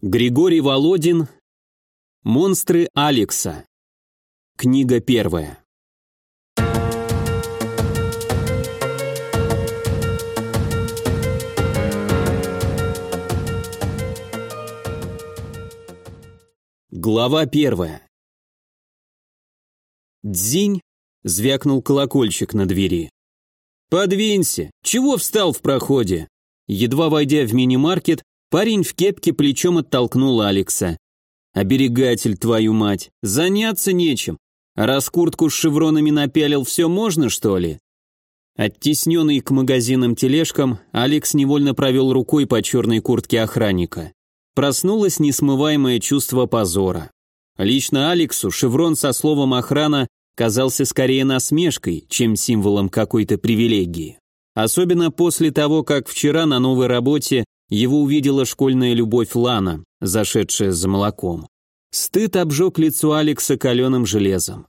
Григорий Володин. Монстры Алекса. Книга первая. Глава первая. «Дзинь!» — звякнул колокольчик на двери. «Подвинься! Чего встал в проходе?» Едва войдя в мини-маркет, Парень в кепке плечом оттолкнул Алекса. «Оберегатель, твою мать, заняться нечем. Раз куртку с шевронами напялил, все можно, что ли?» Оттесненный к магазинам тележкам, Алекс невольно провел рукой по черной куртке охранника. Проснулось несмываемое чувство позора. Лично Алексу шеврон со словом «охрана» казался скорее насмешкой, чем символом какой-то привилегии. Особенно после того, как вчера на новой работе его увидела школьная любовь Лана, зашедшая за молоком. Стыд обжег лицо Алекса каленым железом.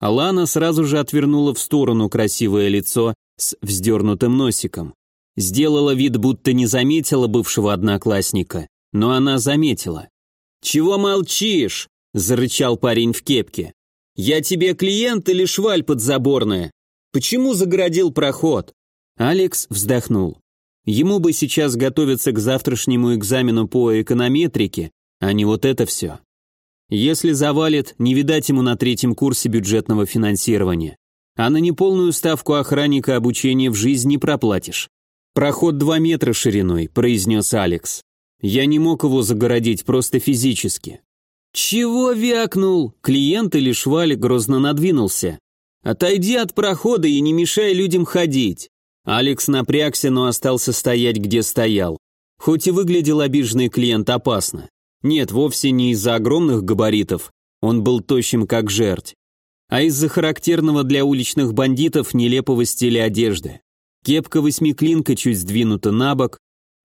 Лана сразу же отвернула в сторону красивое лицо с вздернутым носиком. Сделала вид, будто не заметила бывшего одноклассника, но она заметила. «Чего молчишь?» – зарычал парень в кепке. «Я тебе клиент или шваль подзаборная? Почему загородил проход?» Алекс вздохнул. Ему бы сейчас готовиться к завтрашнему экзамену по эконометрике, а не вот это все. Если завалит, не видать ему на третьем курсе бюджетного финансирования. А на неполную ставку охранника обучения в жизнь не проплатишь. «Проход два метра шириной», – произнес Алекс. «Я не мог его загородить просто физически». «Чего вякнул?» Клиент или шваль грозно надвинулся. «Отойди от прохода и не мешай людям ходить. Алекс напрягся, но остался стоять, где стоял. Хоть и выглядел обиженный клиент опасно. Нет, вовсе не из-за огромных габаритов, он был тощим как жерть, а из-за характерного для уличных бандитов нелепого стиля одежды. Кепка-восьмиклинка чуть сдвинута на бок,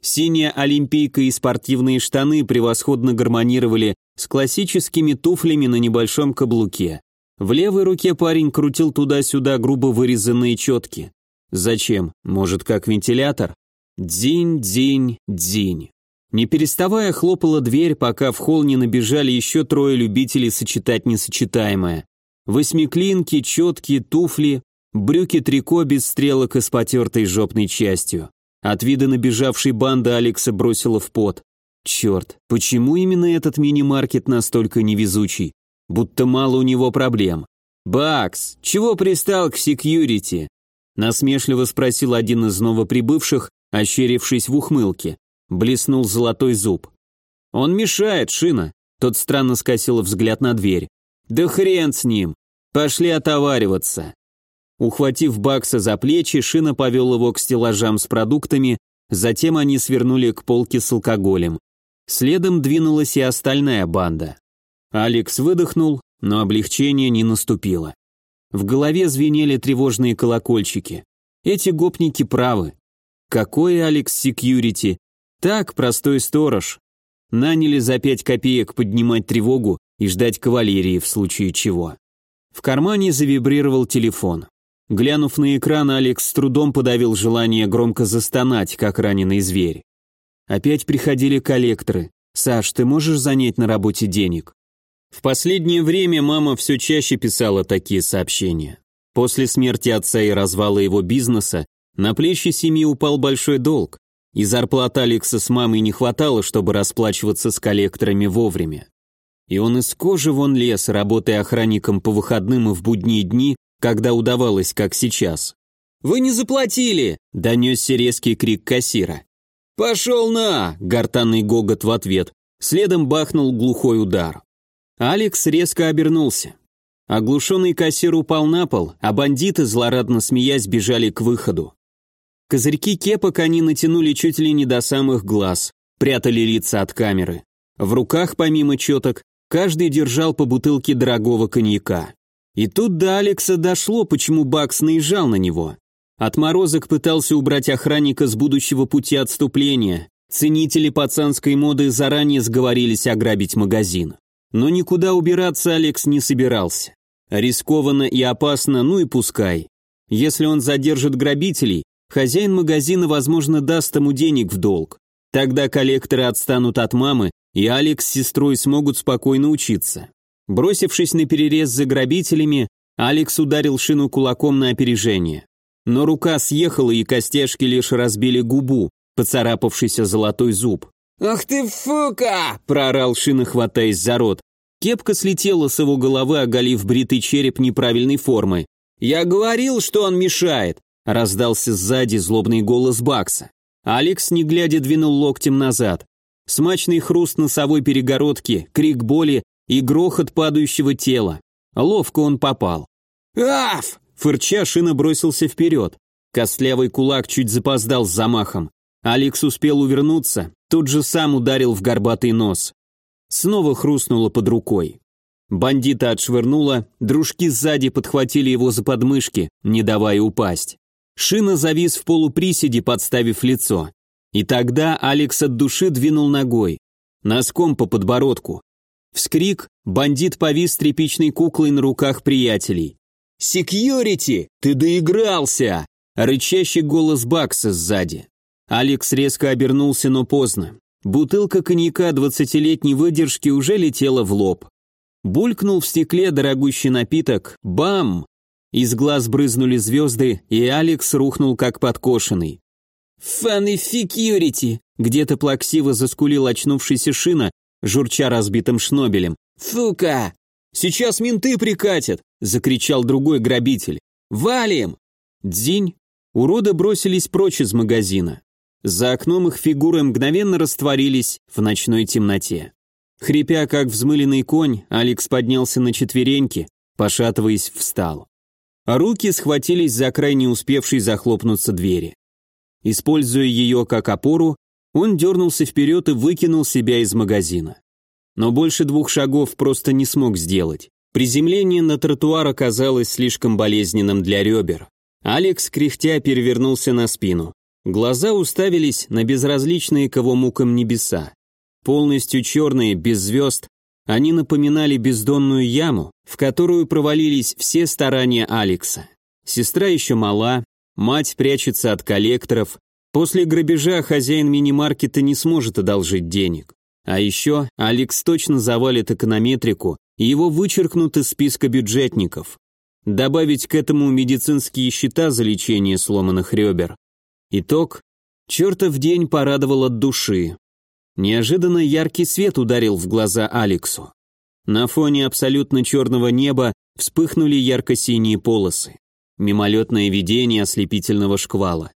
синяя олимпийка и спортивные штаны превосходно гармонировали с классическими туфлями на небольшом каблуке. В левой руке парень крутил туда-сюда грубо вырезанные четки. Зачем? Может, как вентилятор? Дзинь, дзинь, дзинь. Не переставая хлопала дверь, пока в холл не набежали еще трое любителей сочетать несочетаемое. Восьмиклинки, четкие, туфли, брюки-трико без стрелок и с потертой жопной частью. От вида набежавшей банды Алекса бросила в пот. Черт, почему именно этот мини-маркет настолько невезучий? Будто мало у него проблем. «Бакс, чего пристал к секьюрити?» Насмешливо спросил один из новоприбывших, ощерившись в ухмылке. Блеснул золотой зуб. «Он мешает, Шина!» Тот странно скосил взгляд на дверь. «Да хрен с ним! Пошли отовариваться!» Ухватив Бакса за плечи, Шина повел его к стеллажам с продуктами, затем они свернули к полке с алкоголем. Следом двинулась и остальная банда. Алекс выдохнул, но облегчение не наступило. В голове звенели тревожные колокольчики. Эти гопники правы. Какой Алекс Секьюрити? Так, простой сторож. Наняли за пять копеек поднимать тревогу и ждать кавалерии в случае чего. В кармане завибрировал телефон. Глянув на экран, Алекс с трудом подавил желание громко застонать, как раненый зверь. Опять приходили коллекторы. «Саш, ты можешь занять на работе денег?» В последнее время мама все чаще писала такие сообщения. После смерти отца и развала его бизнеса на плечи семьи упал большой долг, и зарплата Алекса с мамой не хватало, чтобы расплачиваться с коллекторами вовремя. И он из кожи вон лез, работая охранником по выходным и в будние дни, когда удавалось, как сейчас. «Вы не заплатили!» – донесся резкий крик кассира. «Пошел на!» – гортанный гогот в ответ. Следом бахнул глухой удар. Алекс резко обернулся. Оглушенный кассир упал на пол, а бандиты, злорадно смеясь, бежали к выходу. Козырьки кепок они натянули чуть ли не до самых глаз, прятали лица от камеры. В руках, помимо четок, каждый держал по бутылке дорогого коньяка. И тут до Алекса дошло, почему Бакс наезжал на него. Отморозок пытался убрать охранника с будущего пути отступления. Ценители пацанской моды заранее сговорились ограбить магазин. Но никуда убираться Алекс не собирался. Рискованно и опасно, ну и пускай. Если он задержит грабителей, хозяин магазина, возможно, даст ему денег в долг. Тогда коллекторы отстанут от мамы, и Алекс с сестрой смогут спокойно учиться. Бросившись на перерез за грабителями, Алекс ударил шину кулаком на опережение. Но рука съехала, и костяшки лишь разбили губу, поцарапавшийся золотой зуб. «Ах ты фука!» – проорал шина, хватаясь за рот. Кепка слетела с его головы, оголив бритый череп неправильной формы. «Я говорил, что он мешает!» – раздался сзади злобный голос Бакса. Алекс, не глядя, двинул локтем назад. Смачный хруст носовой перегородки, крик боли и грохот падающего тела. Ловко он попал. «Аф!» Фырча, шина бросился вперед. Костлявый кулак чуть запоздал с замахом. Алекс успел увернуться, тут же сам ударил в горбатый нос. Снова хрустнуло под рукой. Бандита отшвырнуло, дружки сзади подхватили его за подмышки, не давая упасть. Шина завис в полуприседе, подставив лицо. И тогда Алекс от души двинул ногой. Носком по подбородку. Вскрик, бандит повис тряпичной куклой на руках приятелей. «Секьюрити! Ты доигрался!» Рычащий голос Бакса сзади. Алекс резко обернулся, но поздно. Бутылка коньяка двадцатилетней выдержки уже летела в лоб. Булькнул в стекле дорогущий напиток. Бам! Из глаз брызнули звезды, и Алекс рухнул как подкошенный. «Фанни секьюрити!» Где-то плаксиво заскулил очнувшийся шина, журча разбитым шнобелем. «Фука!» «Сейчас менты прикатят!» – закричал другой грабитель. «Валим!» Дзинь! Уроды бросились прочь из магазина. За окном их фигуры мгновенно растворились в ночной темноте. Хрипя, как взмыленный конь, Алекс поднялся на четвереньки, пошатываясь, встал. А руки схватились за край не успевшей захлопнуться двери. Используя ее как опору, он дернулся вперед и выкинул себя из магазина. Но больше двух шагов просто не смог сделать. Приземление на тротуар оказалось слишком болезненным для ребер. Алекс, кряхтя, перевернулся на спину. Глаза уставились на безразличные к его мукам небеса. Полностью черные, без звезд, они напоминали бездонную яму, в которую провалились все старания Алекса. Сестра еще мала, мать прячется от коллекторов, после грабежа хозяин мини-маркета не сможет одолжить денег. А еще Алекс точно завалит эконометрику, его вычеркнут из списка бюджетников. Добавить к этому медицинские счета за лечение сломанных ребер. Итог. Чертов день порадовал от души. Неожиданно яркий свет ударил в глаза Алексу. На фоне абсолютно черного неба вспыхнули ярко-синие полосы. Мимолетное видение ослепительного шквала.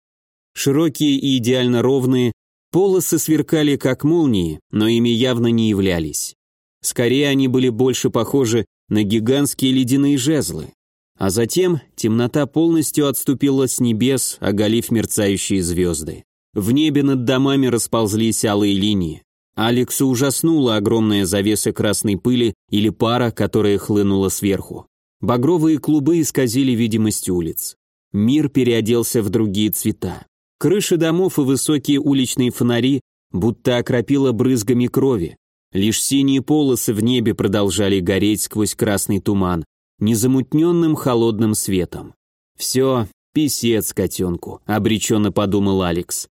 Широкие и идеально ровные, полосы сверкали как молнии, но ими явно не являлись. Скорее они были больше похожи на гигантские ледяные жезлы. А затем темнота полностью отступила с небес, оголив мерцающие звезды. В небе над домами расползлись алые линии. Алексу ужаснула огромная завеса красной пыли или пара, которая хлынула сверху. Багровые клубы исказили видимость улиц. Мир переоделся в другие цвета. Крыши домов и высокие уличные фонари будто окропило брызгами крови. Лишь синие полосы в небе продолжали гореть сквозь красный туман, незамутненным холодным светом. «Все, писец котенку», — обреченно подумал Алекс.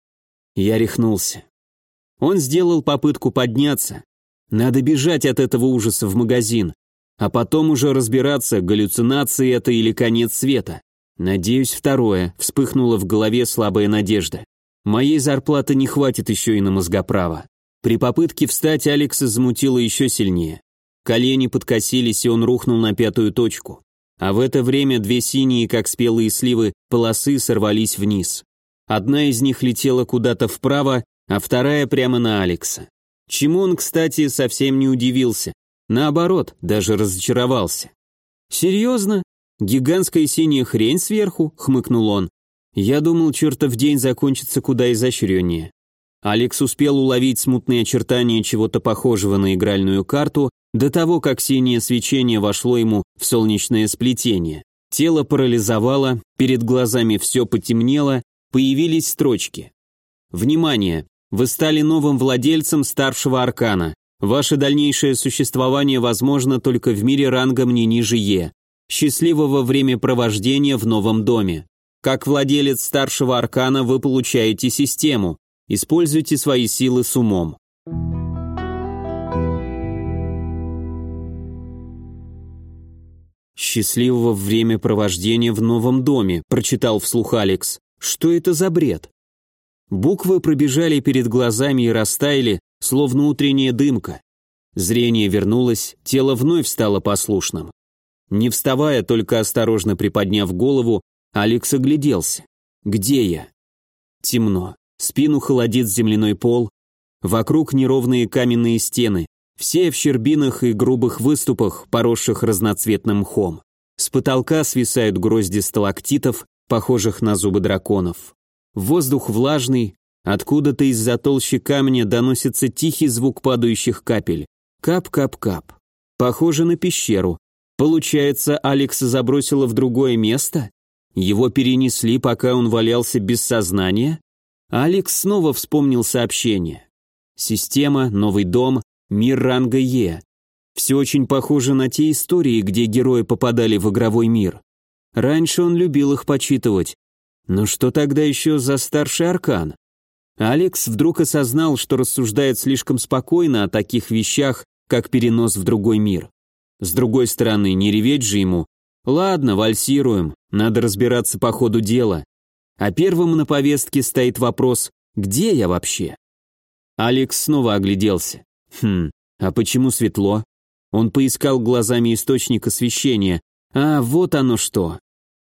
Я рехнулся. Он сделал попытку подняться. Надо бежать от этого ужаса в магазин, а потом уже разбираться, галлюцинации это или конец света. Надеюсь, второе, вспыхнула в голове слабая надежда. Моей зарплаты не хватит еще и на мозгоправо. При попытке встать Алекса замутило еще сильнее. Колени подкосились, и он рухнул на пятую точку. А в это время две синие, как спелые сливы, полосы сорвались вниз. Одна из них летела куда-то вправо, а вторая прямо на Алекса. Чему он, кстати, совсем не удивился. Наоборот, даже разочаровался. «Серьезно? Гигантская синяя хрень сверху?» — хмыкнул он. «Я думал, чертов день закончится куда изощреннее». Алекс успел уловить смутные очертания чего-то похожего на игральную карту до того, как синее свечение вошло ему в солнечное сплетение. Тело парализовало, перед глазами все потемнело, появились строчки. Внимание! Вы стали новым владельцем старшего аркана. Ваше дальнейшее существование возможно только в мире рангом не ниже Е. Счастливого времяпровождения в новом доме. Как владелец старшего аркана вы получаете систему. Используйте свои силы с умом. «Счастливого времяпровождения в новом доме», – прочитал вслух Алекс. «Что это за бред?» Буквы пробежали перед глазами и растаяли, словно утренняя дымка. Зрение вернулось, тело вновь стало послушным. Не вставая, только осторожно приподняв голову, Алекс огляделся. «Где я?» Темно. Спину холодит земляной пол. Вокруг неровные каменные стены. Все в щербинах и грубых выступах, поросших разноцветным мхом. С потолка свисают грозди сталактитов, похожих на зубы драконов. Воздух влажный, откуда-то из-за толщи камня доносится тихий звук падающих капель. Кап-кап-кап. Похоже на пещеру. Получается, Алекса забросила в другое место? Его перенесли, пока он валялся без сознания? Алекс снова вспомнил сообщение. Система, новый дом, мир ранга Е. Все очень похоже на те истории, где герои попадали в игровой мир. Раньше он любил их почитывать. Но что тогда еще за старший аркан? Алекс вдруг осознал, что рассуждает слишком спокойно о таких вещах, как перенос в другой мир. С другой стороны, не реветь же ему. Ладно, вальсируем, надо разбираться по ходу дела. А первым на повестке стоит вопрос «Где я вообще?». Алекс снова огляделся. Хм, а почему светло? Он поискал глазами источник освещения. А, вот оно что.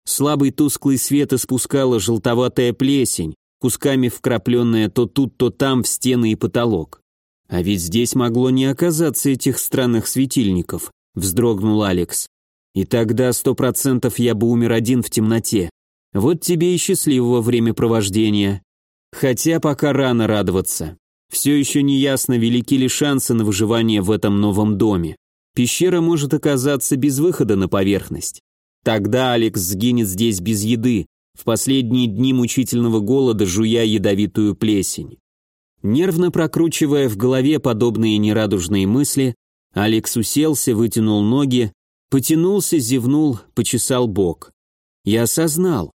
Слабый тусклый свет испускала желтоватая плесень, кусками вкрапленная то тут, то там в стены и потолок. А ведь здесь могло не оказаться этих странных светильников, вздрогнул Алекс. И тогда сто процентов я бы умер один в темноте. Вот тебе и счастливого времяпровождения. Хотя пока рано радоваться. Все еще не ясно, велики ли шансы на выживание в этом новом доме. Пещера может оказаться без выхода на поверхность. Тогда Алекс сгинет здесь без еды, в последние дни мучительного голода жуя ядовитую плесень. Нервно прокручивая в голове подобные нерадужные мысли, Алекс уселся, вытянул ноги, потянулся, зевнул, почесал бок. Я осознал.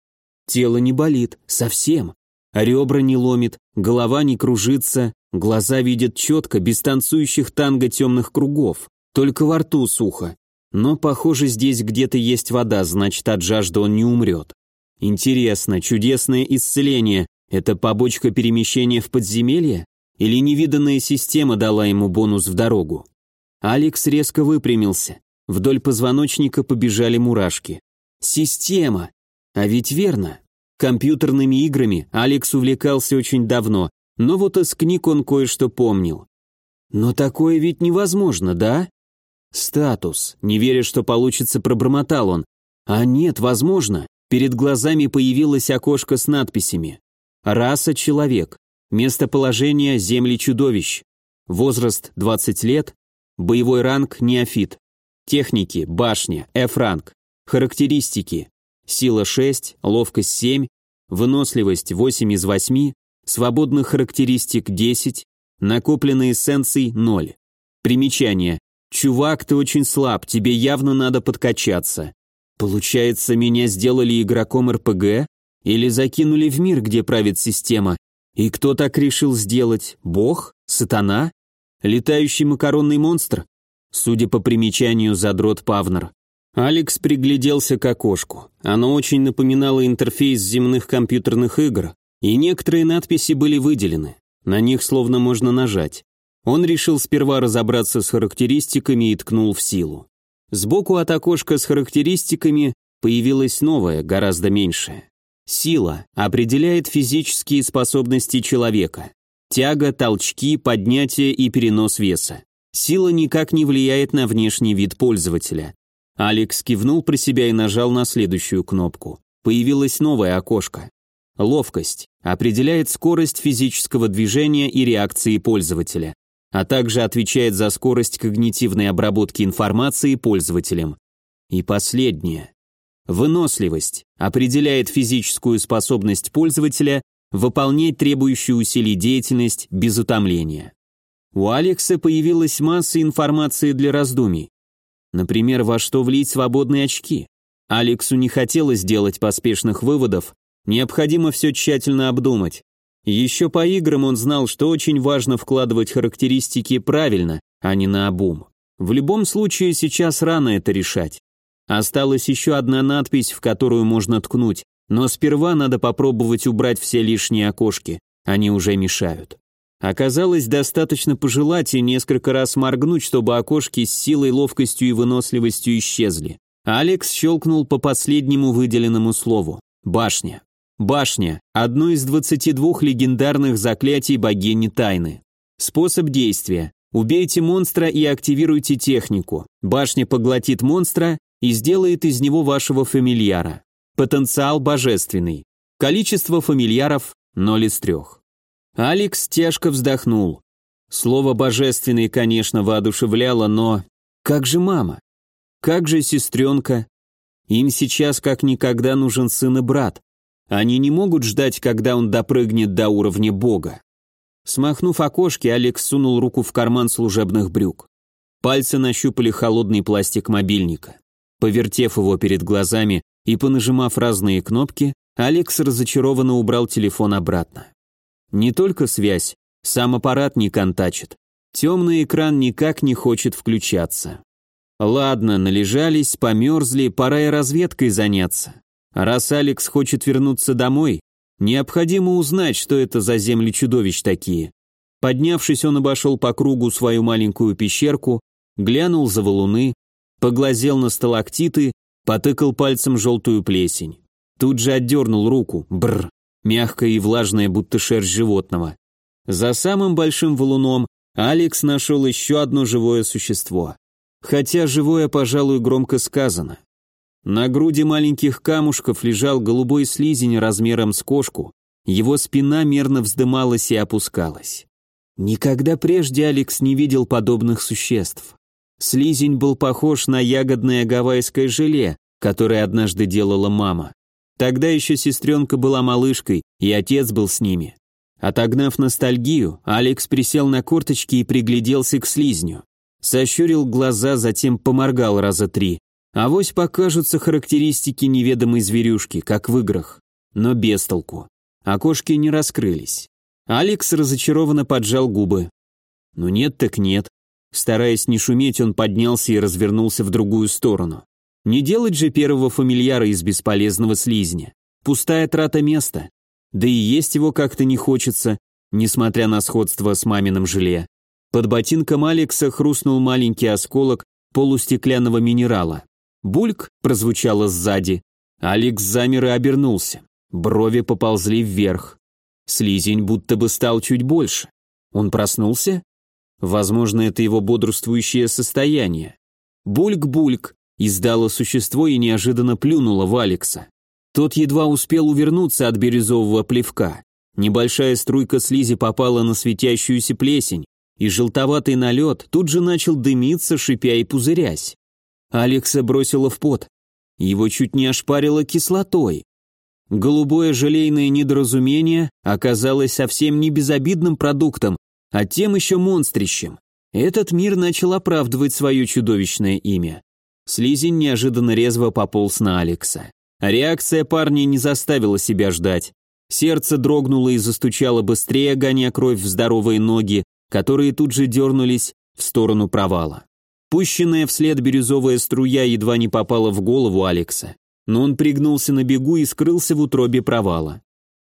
Тело не болит, совсем. Ребра не ломит, голова не кружится, глаза видят четко, без танцующих танго темных кругов. Только во рту сухо. Но, похоже, здесь где-то есть вода, значит, от жажды он не умрет. Интересно, чудесное исцеление – это побочка перемещения в подземелье? Или невиданная система дала ему бонус в дорогу? Алекс резко выпрямился. Вдоль позвоночника побежали мурашки. Система! А ведь верно. Компьютерными играми Алекс увлекался очень давно, но вот из книг он кое-что помнил. Но такое ведь невозможно, да? «Статус. Не веря, что получится, пробормотал он. А нет, возможно. Перед глазами появилось окошко с надписями. Раса – человек. Местоположение – земли чудовищ. Возраст – 20 лет. Боевой ранг – неофит. Техники – башня, F-ранг. Характеристики. Сила 6, ловкость 7, выносливость 8 из 8, свободных характеристик 10, накопленные эссенций 0. Примечание. «Чувак, ты очень слаб, тебе явно надо подкачаться». Получается, меня сделали игроком РПГ? Или закинули в мир, где правит система? И кто так решил сделать? Бог? Сатана? Летающий макаронный монстр? Судя по примечанию, задрот Павнер. Алекс пригляделся к окошку. Оно очень напоминало интерфейс земных компьютерных игр, и некоторые надписи были выделены. На них словно можно нажать. Он решил сперва разобраться с характеристиками и ткнул в силу. Сбоку от окошка с характеристиками появилась новая, гораздо меньшая. Сила определяет физические способности человека. Тяга, толчки, поднятие и перенос веса. Сила никак не влияет на внешний вид пользователя. Алекс кивнул про себя и нажал на следующую кнопку. Появилось новое окошко. Ловкость определяет скорость физического движения и реакции пользователя а также отвечает за скорость когнитивной обработки информации пользователем. И последнее. Выносливость определяет физическую способность пользователя выполнять требующую усилий деятельность без утомления. У Алекса появилась масса информации для раздумий. Например, во что влить свободные очки. Алексу не хотелось делать поспешных выводов, необходимо все тщательно обдумать. Еще по играм он знал, что очень важно вкладывать характеристики правильно, а не на обум. В любом случае сейчас рано это решать. Осталась еще одна надпись, в которую можно ткнуть, но сперва надо попробовать убрать все лишние окошки, они уже мешают. Оказалось, достаточно пожелать и несколько раз моргнуть, чтобы окошки с силой, ловкостью и выносливостью исчезли. Алекс щелкнул по последнему выделенному слову. Башня. Башня – одно из 22 легендарных заклятий богини тайны. Способ действия. Убейте монстра и активируйте технику. Башня поглотит монстра и сделает из него вашего фамильяра. Потенциал божественный. Количество фамильяров – 0 из 3. Алекс тяжко вздохнул. Слово «божественный», конечно, воодушевляло, но... Как же мама? Как же сестренка? Им сейчас как никогда нужен сын и брат. Они не могут ждать, когда он допрыгнет до уровня бога. Смахнув окошки, Алекс сунул руку в карман служебных брюк. Пальцы нащупали холодный пластик мобильника. Повертев его перед глазами и понажимав разные кнопки, Алекс разочарованно убрал телефон обратно. Не только связь, сам аппарат не контачит. Темный экран никак не хочет включаться. Ладно, належались, померзли, пора и разведкой заняться. Раз Алекс хочет вернуться домой, необходимо узнать, что это за земли чудовищ такие. Поднявшись, он обошел по кругу свою маленькую пещерку, глянул за валуны, поглазел на сталактиты, потыкал пальцем желтую плесень. Тут же отдернул руку, бр, мягкая и влажная, будто шерсть животного. За самым большим валуном Алекс нашел еще одно живое существо. Хотя живое, пожалуй, громко сказано. На груди маленьких камушков лежал голубой слизень размером с кошку, его спина мерно вздымалась и опускалась. Никогда прежде Алекс не видел подобных существ. Слизень был похож на ягодное гавайское желе, которое однажды делала мама. Тогда еще сестренка была малышкой, и отец был с ними. Отогнав ностальгию, Алекс присел на корточки и пригляделся к слизню. Сощурил глаза, затем поморгал раза три. Авось покажутся характеристики неведомой зверюшки, как в играх. Но без толку. Окошки не раскрылись. Алекс разочарованно поджал губы. Ну нет так нет. Стараясь не шуметь, он поднялся и развернулся в другую сторону. Не делать же первого фамильяра из бесполезного слизня. Пустая трата места. Да и есть его как-то не хочется, несмотря на сходство с маминым желе. Под ботинком Алекса хрустнул маленький осколок полустеклянного минерала. «Бульк» прозвучало сзади. Алекс замер и обернулся. Брови поползли вверх. Слизень будто бы стал чуть больше. Он проснулся? Возможно, это его бодрствующее состояние. Бульк-бульк, Издало существо и неожиданно плюнуло в Алекса. Тот едва успел увернуться от бирюзового плевка. Небольшая струйка слизи попала на светящуюся плесень, и желтоватый налет тут же начал дымиться, шипя и пузырясь. Алекса бросило в пот. Его чуть не ошпарило кислотой. Голубое желейное недоразумение оказалось совсем не безобидным продуктом, а тем еще монстрищем. Этот мир начал оправдывать свое чудовищное имя. Слизень неожиданно резво пополз на Алекса. Реакция парня не заставила себя ждать. Сердце дрогнуло и застучало быстрее, гоня кровь в здоровые ноги, которые тут же дернулись в сторону провала. Пущенная вслед бирюзовая струя едва не попала в голову Алекса, но он пригнулся на бегу и скрылся в утробе провала.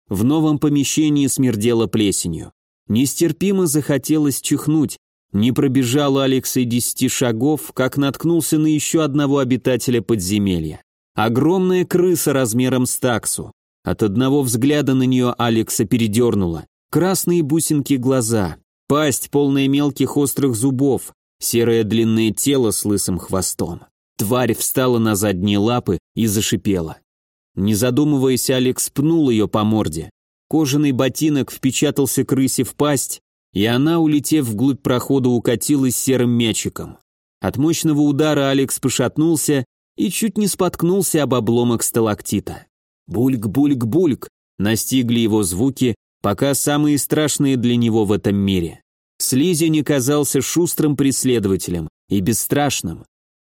В новом помещении смердело плесенью. Нестерпимо захотелось чихнуть, не пробежал Алекс и десяти шагов, как наткнулся на еще одного обитателя подземелья. Огромная крыса размером с таксу. От одного взгляда на нее Алекса передернуло. Красные бусинки глаза, пасть, полная мелких острых зубов, серое длинное тело с лысым хвостом. Тварь встала на задние лапы и зашипела. Не задумываясь, Алекс пнул ее по морде. Кожаный ботинок впечатался крысе в пасть, и она, улетев вглубь прохода, укатилась серым мячиком. От мощного удара Алекс пошатнулся и чуть не споткнулся об обломок сталактита. Бульк-бульк-бульк настигли его звуки, пока самые страшные для него в этом мире. Слизень оказался шустрым преследователем и бесстрашным.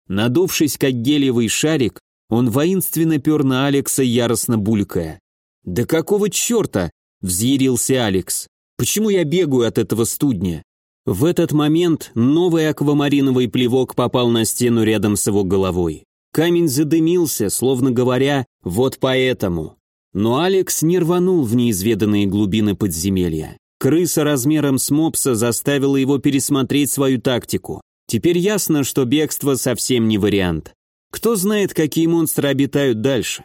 Надувшись, как гелиевый шарик, он воинственно пер на Алекса, яростно булькая. «Да какого черта?» – взъярился Алекс. Почему я бегаю от этого студня? В этот момент новый аквамариновый плевок попал на стену рядом с его головой. Камень задымился, словно говоря «вот поэтому». Но Алекс не рванул в неизведанные глубины подземелья. Крыса размером с мопса заставила его пересмотреть свою тактику. Теперь ясно, что бегство совсем не вариант. Кто знает, какие монстры обитают дальше.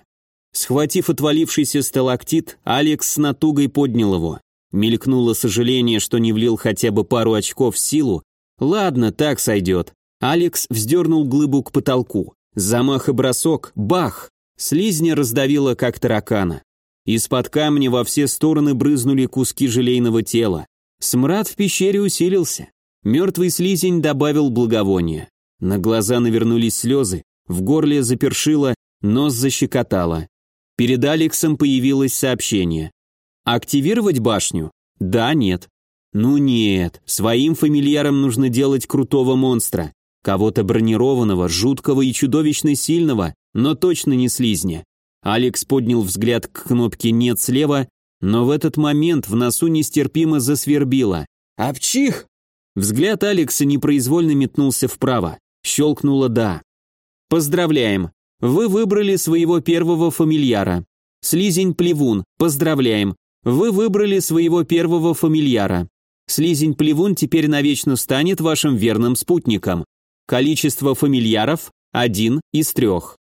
Схватив отвалившийся сталактит, Алекс с натугой поднял его. Мелькнуло сожаление, что не влил хотя бы пару очков в силу. Ладно, так сойдет. Алекс вздернул глыбу к потолку. Замах и бросок, бах! Слизня раздавила, как таракана. Из-под камня во все стороны брызнули куски желейного тела. Смрад в пещере усилился. Мертвый слизень добавил благовония. На глаза навернулись слезы, в горле запершило, нос защекотало. Перед Алексом появилось сообщение. «Активировать башню?» «Да, нет». «Ну нет, своим фамильярам нужно делать крутого монстра. Кого-то бронированного, жуткого и чудовищно сильного, но точно не слизня. Алекс поднял взгляд к кнопке «нет» слева, но в этот момент в носу нестерпимо засвербило. «Апчих!» Взгляд Алекса непроизвольно метнулся вправо. Щелкнуло «да». «Поздравляем! Вы выбрали своего первого фамильяра. Слизень-плевун, поздравляем! Вы выбрали своего первого фамильяра. Слизень-плевун теперь навечно станет вашим верным спутником. Количество фамильяров – один из трех.